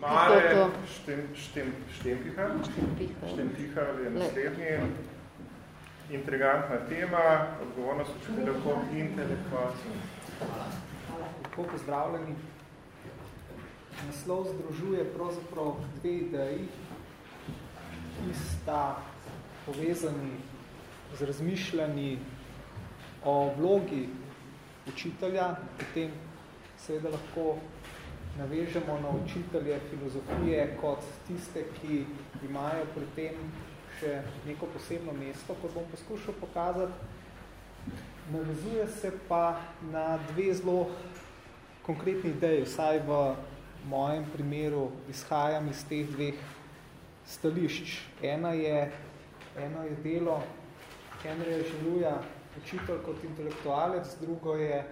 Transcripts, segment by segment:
Mare Štempiha. Štempiha je naslednji. Intrigantna tema, odgovornost učitelja kot intelektualcev. Lepo pozdravljeni. Naslov združuje pravzaprav dve ideji, ki sta povezani z razmišljanji o vlogi učitelja, potem seveda lahko navežemo na učitelje filozofije kot tiste, ki imajo pri tem še neko posebno mesto, kot bom poskušal pokazati. Navezuje se pa na dve zelo konkretni ideji, vsaj v mojem primeru izhajam iz teh dveh stališč. Ena je, eno je delo Henrya Želuja, učitelj kot intelektualec, drugo je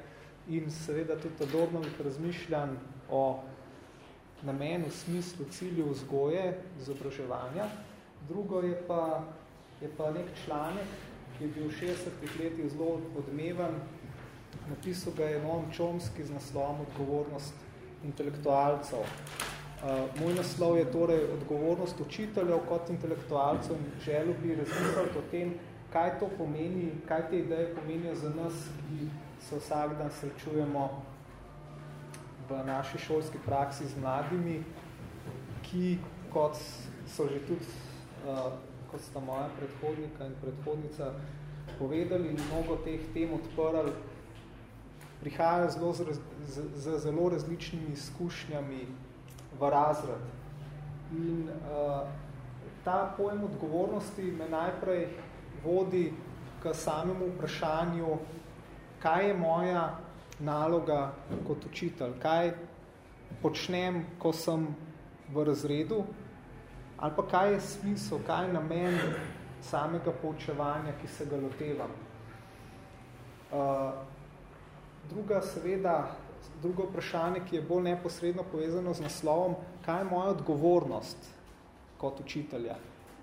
in seveda tudi Adornovih razmišljanj o namenu, smislu, cilju vzgoje, izobraževanja. Drugo je pa, je pa nek članek, ki je bil v 60 letih zelo odmevan. Napisal ga je Noam Čomski z naslovom Odgovornost intelektualcev. Uh, moj naslov je torej odgovornost učiteljev kot intelektualcev in želel bi razmisliti o tem, kaj to pomeni, kaj te ideje pomenijo za nas, ki se vsak dan srečujemo v naši šolski praksi z mladimi, ki, kot so že tudi, uh, kot sta moja predhodnika in predhodnica povedali, mnogo teh tem odprli, prihajajo zelo z, z, z zelo različnimi izkušnjami v razred. In uh, ta pojem odgovornosti me najprej vodi k samemu vprašanju, kaj je moja naloga kot učitelj, kaj počnem, ko sem v razredu, ali pa kaj je smisel, kaj je namen samega poučevanja, ki se ga lotevam. Uh, druga, seveda, drugo vprašanje, ki je bolj neposredno povezano z naslovom, kaj je moja odgovornost kot učitelja.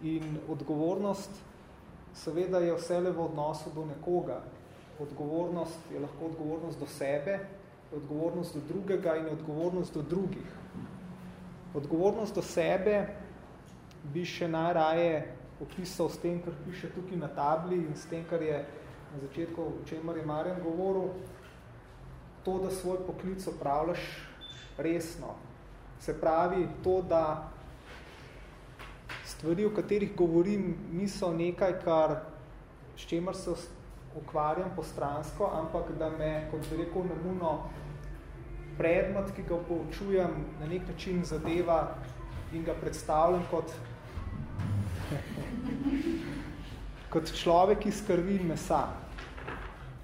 In odgovornost, seveda, je vse v odnosu do nekoga, odgovornost je lahko odgovornost do sebe, odgovornost do drugega in odgovornost do drugih. Odgovornost do sebe bi še najraje opisal s tem, kar piše tukaj na tabli in s tem, kar je na začetku, o čemer je Marjan govoril, to, da svoj poklic opravljaš resno. Se pravi, to, da stvari, o katerih govorim, niso nekaj, kar, s čemer se ukvarjam postransko, ampak da me, kot bi rekel, namuno predmet, ki ga poučujem, na nek način zadeva in ga predstavljam kot, kot človek iz krvi in mesa.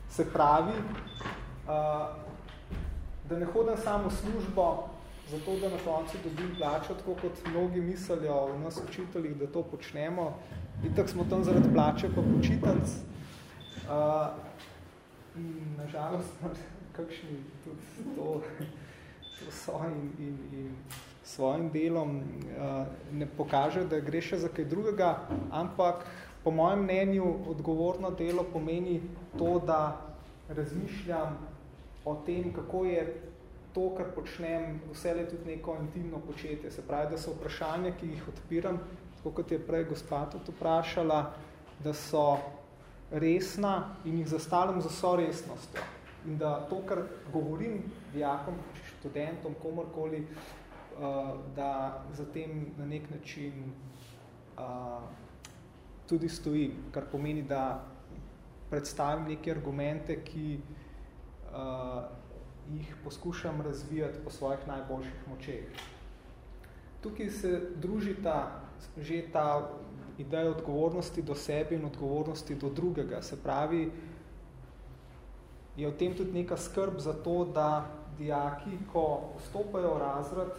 Se pravi, uh, da ne hodim samo v službo, zato da na koncu dobim plačo, tako kot mnogi mislijo v nas učiteljih, da to počnemo. In tako smo tam zaradi plače pa počitanc, Uh, nažalost, kakšni tudi to, to so in, in, svojim delom uh, ne pokaže, da gre še za kaj drugega, ampak po mojem mnenju odgovorno delo pomeni to, da razmišljam o tem, kako je to, kar počnem, vse le tudi neko intimno početje. Se pravi, da so vprašanja, ki jih odpiram, tako kot je prej gospa tudi vprašala, da so resna in jih zastavljam za vso resnostjo. In da to, kar govorim dijakom, študentom, komorkoli, uh, da za tem na nek način uh, tudi stojim, kar pomeni, da predstavim neke argumente, ki uh, jih poskušam razvijati po svojih najboljših močeh. Tukaj se družita že ta idejo odgovornosti do sebe in odgovornosti do drugega. Se pravi, je v tem tudi neka skrb za to, da dijaki, ko vstopajo v razred,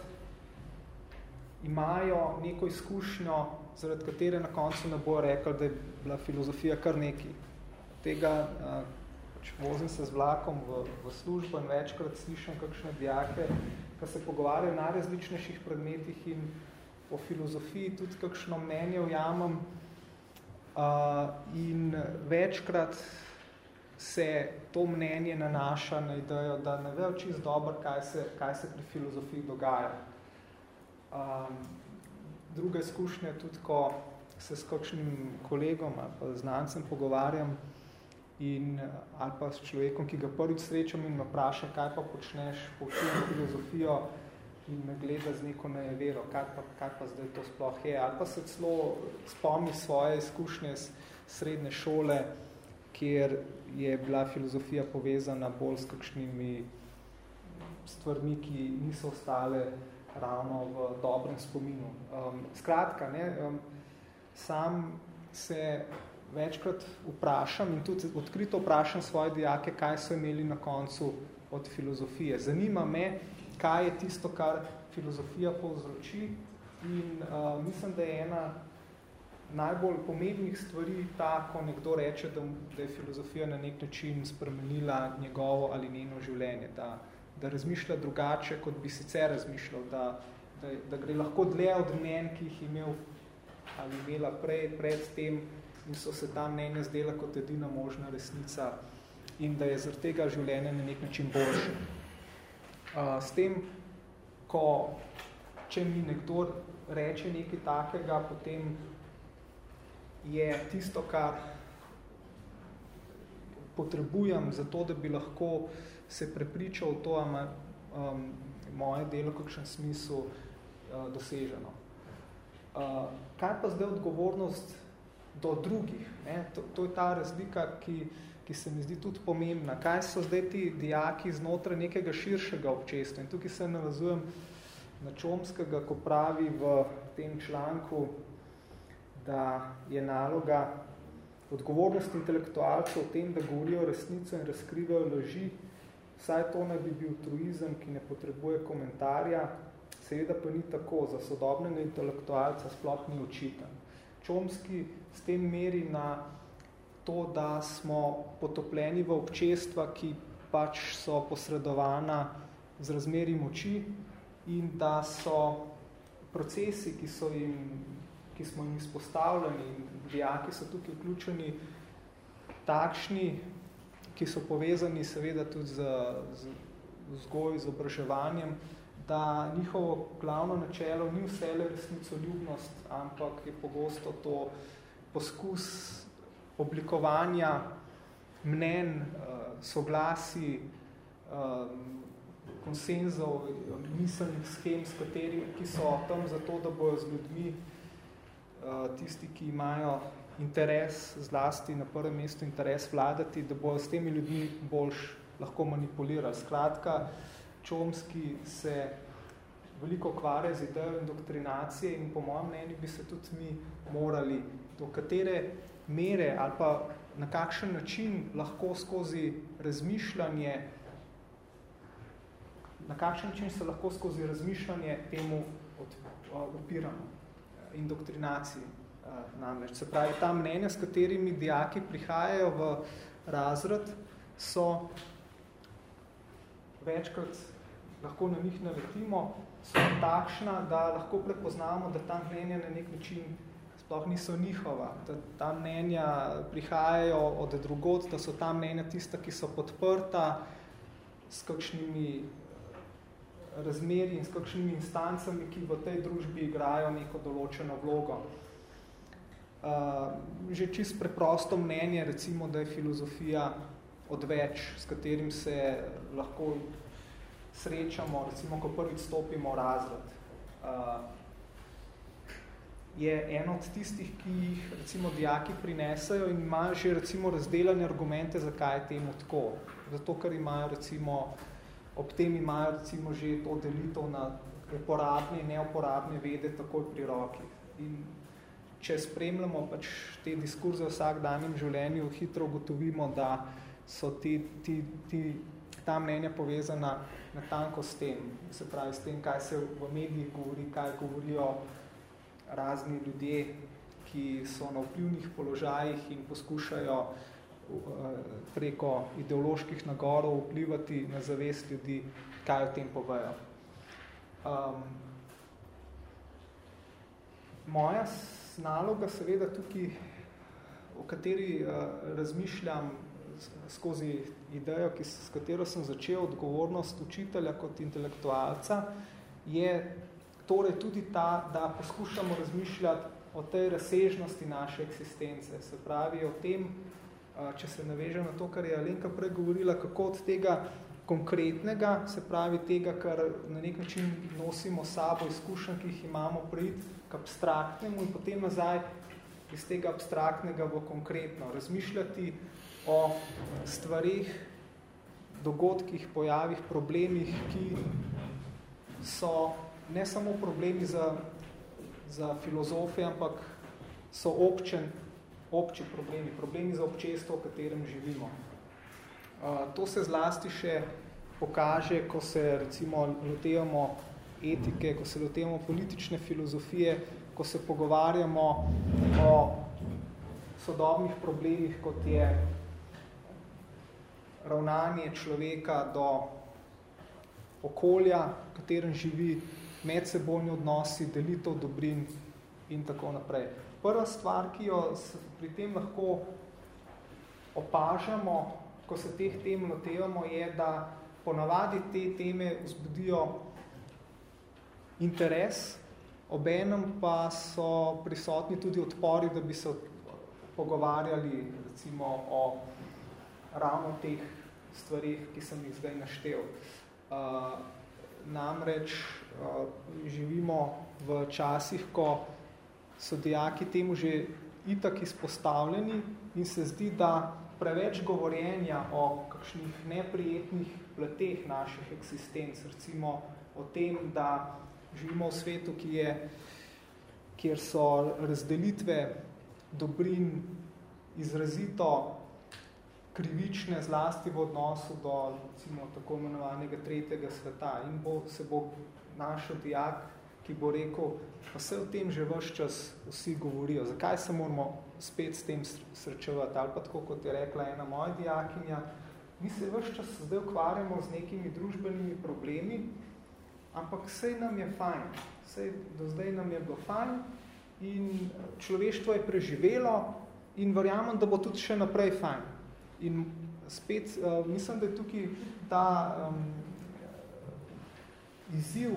imajo neko izkušnjo, zaradi katere na koncu ne bojo rekli, da je bila filozofija kar neki. Tega, pač vozim se z vlakom v, v službo in večkrat slišam kakšne dijake, ki se pogovarjajo na različnejših predmetih in o filozofiji tudi kakšno mnenje ujamem uh, in večkrat se to mnenje nanaša na idejo, da ne vejo čisto dobro, kaj se, kaj se pri filozofiji dogaja. Um, druga izkušnja tudi, ko se s kakšnim kolegom ali pa znancem pogovarjam in, ali pa s človekom, ki ga prvič srečam in me vpraša, kaj pa počneš, poučujem filozofijo in me gleda z neko najevero, kaj pa, kaj pa zdaj to sploh je. Ali pa se celo spomni svoje izkušnje z srednje šole, kjer je bila filozofija povezana bolj s kakšnimi stvarmi, ki niso ostale ravno v dobrem spominu. Um, skratka, ne, um, sam se večkrat vprašam in tudi odkrito vprašam svoje dijake, kaj so imeli na koncu od filozofije. Zanima me, kaj je tisto, kar filozofija povzroči in uh, mislim, da je ena najbolj pomembnih stvari ta, ko nekdo reče, da, da je filozofija na nek način spremenila njegovo ali njeno življenje, da, da razmišlja drugače, kot bi sicer razmišljal, da, da, da gre lahko dlje od mnen, ki jih imel ali imela prej, pred tem in so se ta mnenja zdela kot edina možna resnica in da je zaradi tega življenje na nek način boljše. Uh, s tem, ko če mi nekdo reče nekaj takega, potem je tisto, kar potrebujem za to, da bi lahko se prepričal to, ama um, moje delo kakšen smislu uh, doseženo. Uh, kaj pa zdaj odgovornost do drugih? Ne? To, to je ta razlika, ki, ki se mi zdi tudi pomembna. Kaj so zdaj ti dijaki znotraj nekega širšega občestva? In tukaj se navazujem na Čomskega, ko pravi v tem članku, da je naloga odgovornost intelektualcev v tem, da govorijo resnico in razkrivajo laži, saj to naj bi bil truizem, ki ne potrebuje komentarja, seveda pa ni tako, za sodobnega intelektualca sploh ni očiten. Čomski s tem meri na to, da smo potopljeni v občestva, ki pač so posredovana z razmeri moči in da so procesi, ki so jim ki smo jim izpostavljeni dijaki so tukaj vključeni takšni, ki so povezani seveda tudi z, z vzgoj, z obraževanjem, da njihovo glavno načelo ni vse le resnico ljubnost, ampak je pogosto to poskus oblikovanja mnen, eh, soglasi, eh, konsenzov, miselnih schem, s katerimi, ki so tam zato, da bojo z ljudmi Eh, tisti, ki imajo interes, zlasti na prvem mestu interes vladati, da bojo s temi ljudmi boljš lahko manipulirali. Skratka, Čomski se veliko kvare z idejo indoktrinacije in po mojem mnenju bi se tudi mi morali do katere mere ali pa na kakšen način lahko skozi razmišljanje na kakšen način se lahko skozi razmišljanje temu odpiramo indoktrinaciji. Namreč. Se pravi, ta mnenja, s katerimi dijaki prihajajo v razred, so večkrat lahko na njih naletimo, so takšna, da lahko prepoznamo, da ta mnenja na nek način sploh niso njihova, da ta mnenja prihajajo od drugod, da so ta mnenja tista, ki so podprta s kakšnimi razmeri in s kakšnimi instancami, ki v tej družbi igrajo neko določeno vlogo. Uh, že čist preprosto mnenje, recimo, da je filozofija odveč, s katerim se lahko srečamo, recimo, ko prvič stopimo v razred. Uh, je eno od tistih, ki jih recimo dijaki prinesajo in imajo že recimo razdeljene argumente, zakaj je temu tako. Zato, ker imajo recimo ob tem imajo recimo že to delitev na uporabne in neuporabne vede takoj pri roki. In če spremljamo pač te diskurze v vsakdanjem življenju, hitro ugotovimo, da so ti, ti, ti, ta mnenja povezana na tanko s tem, se pravi s tem, kaj se v medijih govori, kaj govorijo razni ljudje, ki so na vplivnih položajih in poskušajo preko ideoloških nagorov vplivati na zavest ljudi, kaj o tem povejo. Um, moja naloga seveda tukaj, o kateri uh, razmišljam skozi idejo, ki, s katero sem začel odgovornost učitelja kot intelektualca, je torej tudi ta, da poskušamo razmišljati o tej razsežnosti naše eksistence. Se pravi o tem, če se navežem na to, kar je Alenka prej govorila, kako od tega konkretnega, se pravi tega, kar na nek način nosimo sabo izkušenj, ki jih imamo prid k abstraktnemu in potem nazaj iz tega abstraktnega v konkretno. Razmišljati o stvarih, dogodkih, pojavih, problemih, ki so ne samo problemi za, za filozofe, ampak so občen, obči problemi, problemi za občestvo, v katerem živimo. To se zlasti še pokaže, ko se recimo lotevamo etike, ko se lotevamo politične filozofije, ko se pogovarjamo o sodobnih problemih, kot je ravnanje človeka do okolja, v katerem živi, medsebojni odnosi, delitev dobrin in tako naprej. Prva stvar, ki jo pri tem lahko opažamo, ko se teh tem lotevamo, je, da ponavadi te teme vzbudijo interes, obenem pa so prisotni tudi odpori, da bi se pogovarjali recimo o ravno teh stvarih, ki sem jih zdaj naštel. Uh, namreč uh, živimo v časih, ko so dijaki temu že itak izpostavljeni in se zdi, da preveč govorjenja o kakšnih neprijetnih pleteh naših eksistenc, recimo o tem, da živimo v svetu, ki je, kjer so razdelitve dobrin izrazito krivične zlasti v odnosu do recimo, tako imenovanega tretjega sveta in bo, se bo našel dijak, ki bo rekel, pa se o tem že vse čas vsi govorijo. Zakaj se moramo spet s tem srečevati, ali pa tako, kot je rekla ena moja dijakinja, mi se vse čas zdaj ukvarjamo z nekimi družbenimi problemi, ampak sej nam je fajn, sej do zdaj nam je bilo fajn in človeštvo je preživelo in verjamem, da bo tudi še naprej fajn. In spet uh, mislim, da je tukaj ta um, izziv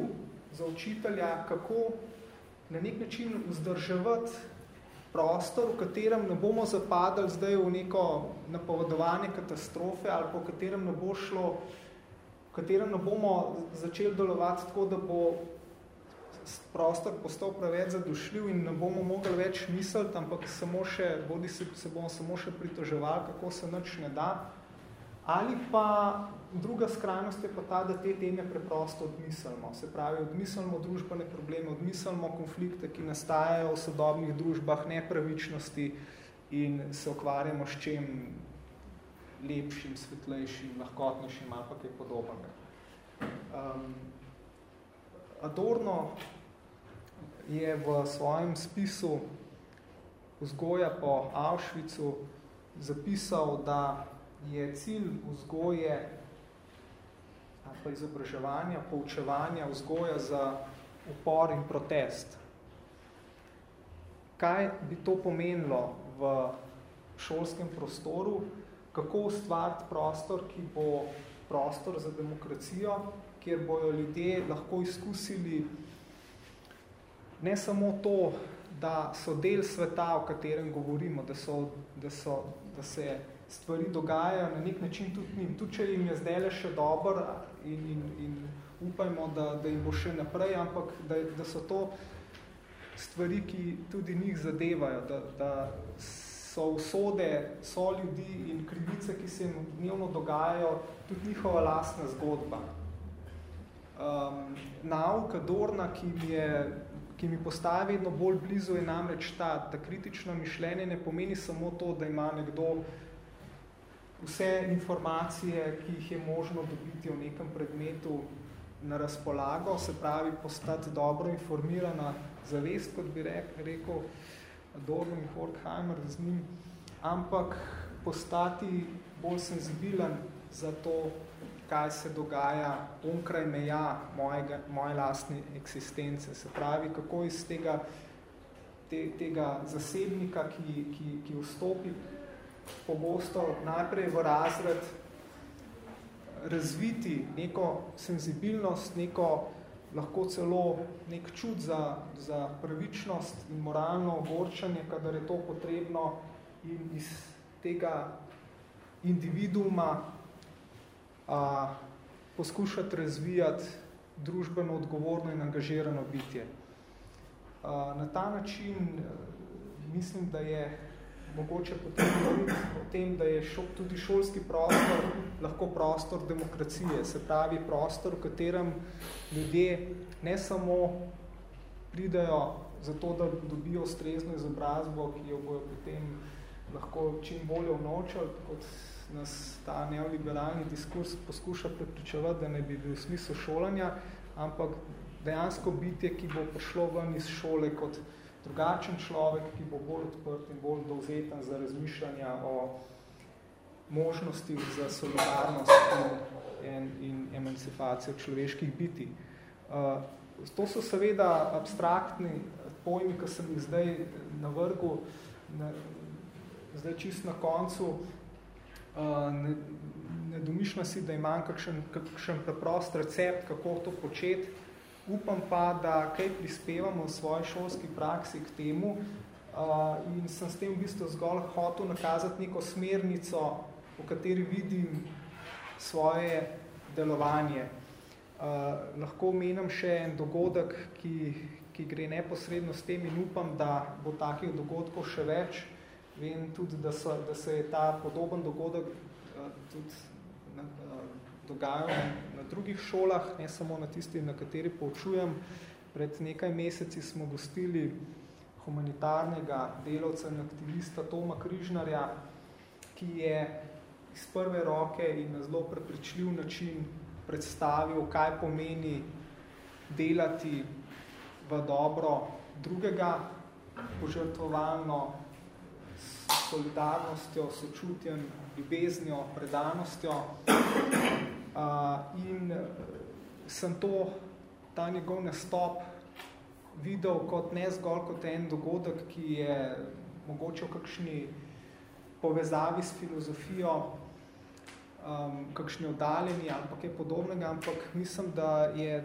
za učitelja, kako na nek način vzdrževati prostor, v katerem ne bomo zapadali zdaj v neko napovedovanje katastrofe ali po katerem ne bo šlo, v katerem ne bomo začeli delovati tako, da bo prostor postal preveč zadušljiv in ne bomo mogli več misliti, ampak samo še, bodi se, se bomo samo še pritoževali, kako se nič ne da, Ali pa druga skrajnost je pa ta, da te teme preprosto odmislimo. Se pravi, odmislimo družbene probleme, odmislimo konflikte, ki nastajajo v sodobnih družbah, nepravičnosti in se okvarjamo s čem lepšim, svetlejšim, lahkotnejšim ali pa kaj podobnega. Um, Adorno je v svojem spisu vzgoja po Auschwitzu zapisal, da je cilj vzgoje pa izobraževanja, poučevanja, vzgoja za upor in protest. Kaj bi to pomenilo v šolskem prostoru? Kako ustvariti prostor, ki bo prostor za demokracijo, kjer bojo ljudje lahko izkusili ne samo to, da so del sveta, o katerem govorimo, da, so, da, so, da se stvari dogajajo na nek način tudi njim. Tudi če jim je zdaj še dobro in, in, in upajmo, da, da jim bo še naprej, ampak da, da so to stvari, ki tudi njih zadevajo, da, da so usode, so ljudi in krivice, ki se jim dnevno dogajajo, tudi njihova lastna zgodba. Um, nauka Dorna, ki mi, je, ki mi postavi vedno bolj blizu, je namreč ta, da kritično mišljenje ne pomeni samo to, da ima nekdo vse informacije, ki jih je možno dobiti o nekem predmetu na razpolago, se pravi postati dobro informirana zavest, kot bi rekel Adorno in Horkheimer z njim, ampak postati bolj senzibilen za to, kaj se dogaja onkraj meja mojega, moje lastne eksistence. Se pravi, kako iz tega, te, tega zasebnika, ki, ki, ki vstopi pogosto najprej v razred razviti neko senzibilnost, neko lahko celo nek čud za, za pravičnost in moralno ogorčanje, kadar je to potrebno in iz tega individuuma a, poskušati razvijati družbeno odgovorno in angažirano bitje. A, na ta način mislim, da je mogoče govoriti o tem, da je šo, tudi šolski prostor lahko prostor demokracije, se pravi prostor, v katerem ljudje ne samo pridajo zato, da dobijo ustrezno izobrazbo, ki jo bojo potem lahko čim bolje vnočali, kot nas ta neoliberalni diskurs poskuša prepričevati, da ne bi bil smisel šolanja, ampak dejansko bitje, ki bo prišlo ven iz šole kot drugačen človek, ki bo bolj odprt in bolj dovzeten za razmišljanja o možnostih za solidarnost in, in emancipacijo človeških biti. Uh, to so seveda abstraktni pojmi, ki sem jih zdaj navrgu, na, zdaj čist na koncu. Uh, ne, ne domišljam si, da imam kakšen, kakšen preprost recept, kako to početi. Upam pa, da kaj prispevamo v svoji šolski praksi k temu uh, in sem s tem v bistvu zgolj hotel nakazati neko smernico, v kateri vidim svoje delovanje. Uh, lahko menim še en dogodek, ki, ki gre neposredno s tem in upam, da bo takih dogodkov še več. Vem tudi, da, so, da se je ta podoben dogodek uh, tudi dogajal na drugih šolah, ne samo na tisti, na kateri poučujem. Pred nekaj meseci smo gostili humanitarnega delavca in aktivista Toma Križnarja, ki je iz prve roke in na zelo prepričljiv način predstavil, kaj pomeni delati v dobro drugega, požrtvovalno, solidarnostjo, sočutjem, ljubeznjo, predanostjo. In eh, sem to, ta njegov nastop videl kot ne zgolj kot en dogodek, ki je mogoče v kakšni povezavi s filozofijo, um, kakšni oddaljeni ali pa kaj podobnega, ampak mislim, da je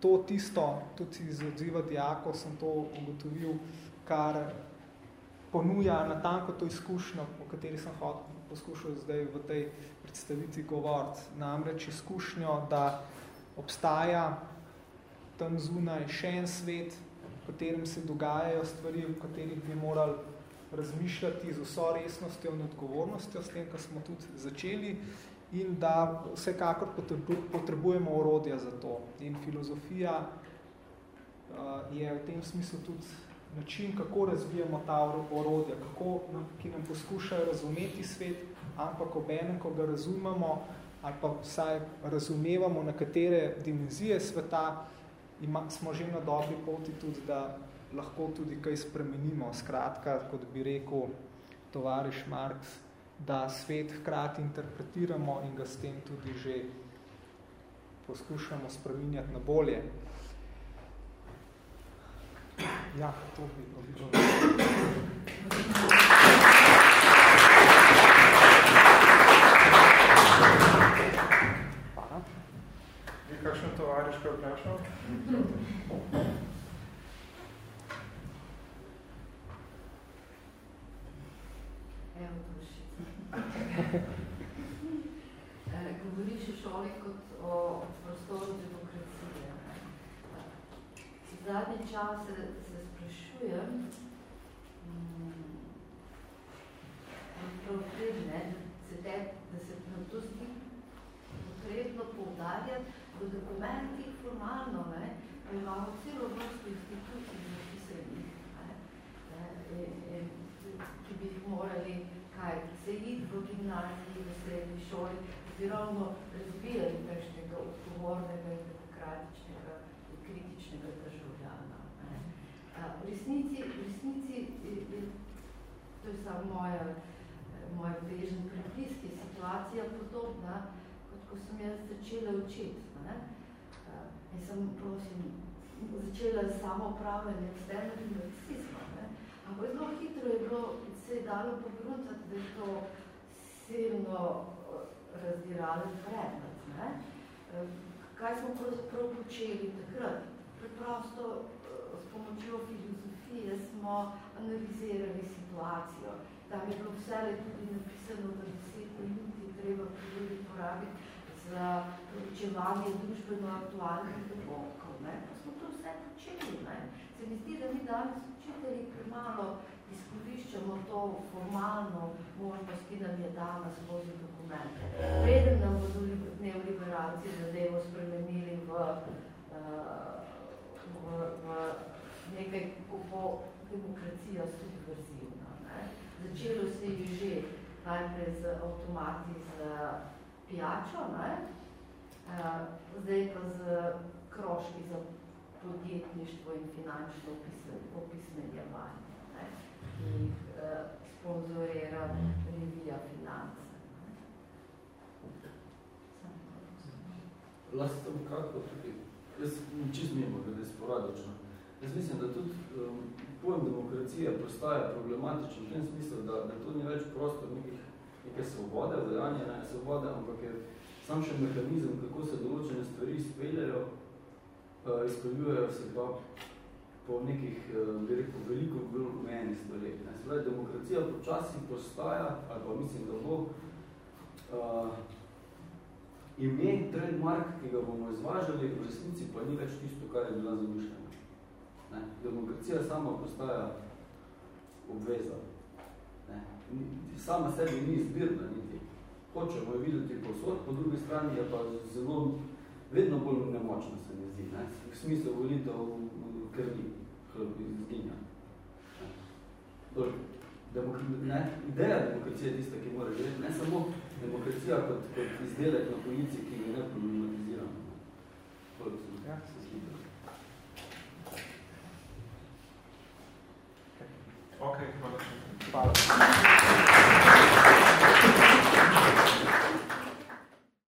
to tisto, tudi iz odziva dijakov sem to ugotovil, kar ponuja na tanko to izkušnjo, o kateri sem poskušal zdaj v tej predstaviti govoriti. Namreč izkušnjo, da obstaja tam zunaj še en svet, v katerem se dogajajo stvari, v katerih bi morali razmišljati z vso resnostjo in odgovornostjo, s tem, kar smo tudi začeli, in da vsekakor potrebujemo orodja za to. In filozofija uh, je v tem smislu tudi način, kako razvijamo ta orodja, kako, ki nam poskušajo razumeti svet, ampak ob enem, ko ga razumemo, ali pa vsaj razumevamo, na katere dimenzije sveta, ima, smo že na dobri poti tudi, da lahko tudi kaj spremenimo. Skratka, kot bi rekel tovariš Marx, da svet hkrati interpretiramo in ga s tem tudi že poskušamo spreminjati na bolje. Ja, to bi bilo. Je kakšen tovariš, kaj vprašal? Evo, Govoriš o šoli kot o prostoru zadnje čase se sprašujem, um, ne, se te, da se na to zdi potrebno poudarjati, v dokumentih formalno ne, imamo celo vrsto institucij zapisanih, ki bi jih morali kaj, se iti v gimnaziji, v srednji šoli, bi ravno razbijali takšnega odgovornega in demokratičnega in kritičnega država v resnici, v resnici to je samo moja, moj bežen pripis, ki je situacija podobna, kot ko sem jaz začela učiti. Ne? In sem, prosim, začela samo upravljanje eksternega marksizma. Ampak zelo hitro je bilo, se je dalo pogruntati, da je to silno razdiralen predmet. Ne? kaj smo pravzaprav počeli takrat? Preprosto s pomočjo filozofije smo analizirali situacijo. Tam je bilo vse tudi napisano, da deset minut je treba tudi porabiti za proučevanje družbeno aktualnih dogodkov. Pa smo to vse počeli. Ne? Se mi zdi, da mi danes učitelji premalo izkoriščamo to formalno možnost, ki nam je dana skozi dokumente. Preden nam bodo neoliberalci zadevo spremenili v, v, v nekaj, kako bo demokracija subverzivna. Ne? Začelo se je že najprej z avtomati z pijačo, ne? zdaj pa z kroški za podjetništvo in finančno opismenjevanje ki jih uh, sponzorira revija finance. Lahko kratko tudi, jaz čist mimo, glede sporadično. Jaz mislim, da tudi um, pojem demokracije postaja problematičen v tem smislu, da, da to ni več prostor nekih, neke svobode, vdajanje ne svobode, ampak je sam še mehanizem, kako se določene stvari izpeljajo, uh, izpeljujejo se pa po nekih, eh, bi rekel, veliko bolj omejenih stvareh. Spravi, demokracija počasi postaja, ali pa mislim, da bo uh, ime, trademark, ki ga bomo izvažali, v resnici pa ni več tisto, kar je bila zamišljena. Ne? Demokracija sama postaja obveza. Ne? Sama sebi ni izbirna niti. Hočemo jo videti posod, po drugi strani je pa zelo, vedno bolj nemočna se mi zdi. Ne? V smislu volitev krvi, izginja. Demok ne, ideja demokracije je tista, ki mora živeti, ne samo demokracija kot, kot izdelek na policiji, ki ga ne problematiziramo. Ja. se zdi. Ok, hvala. Hvala.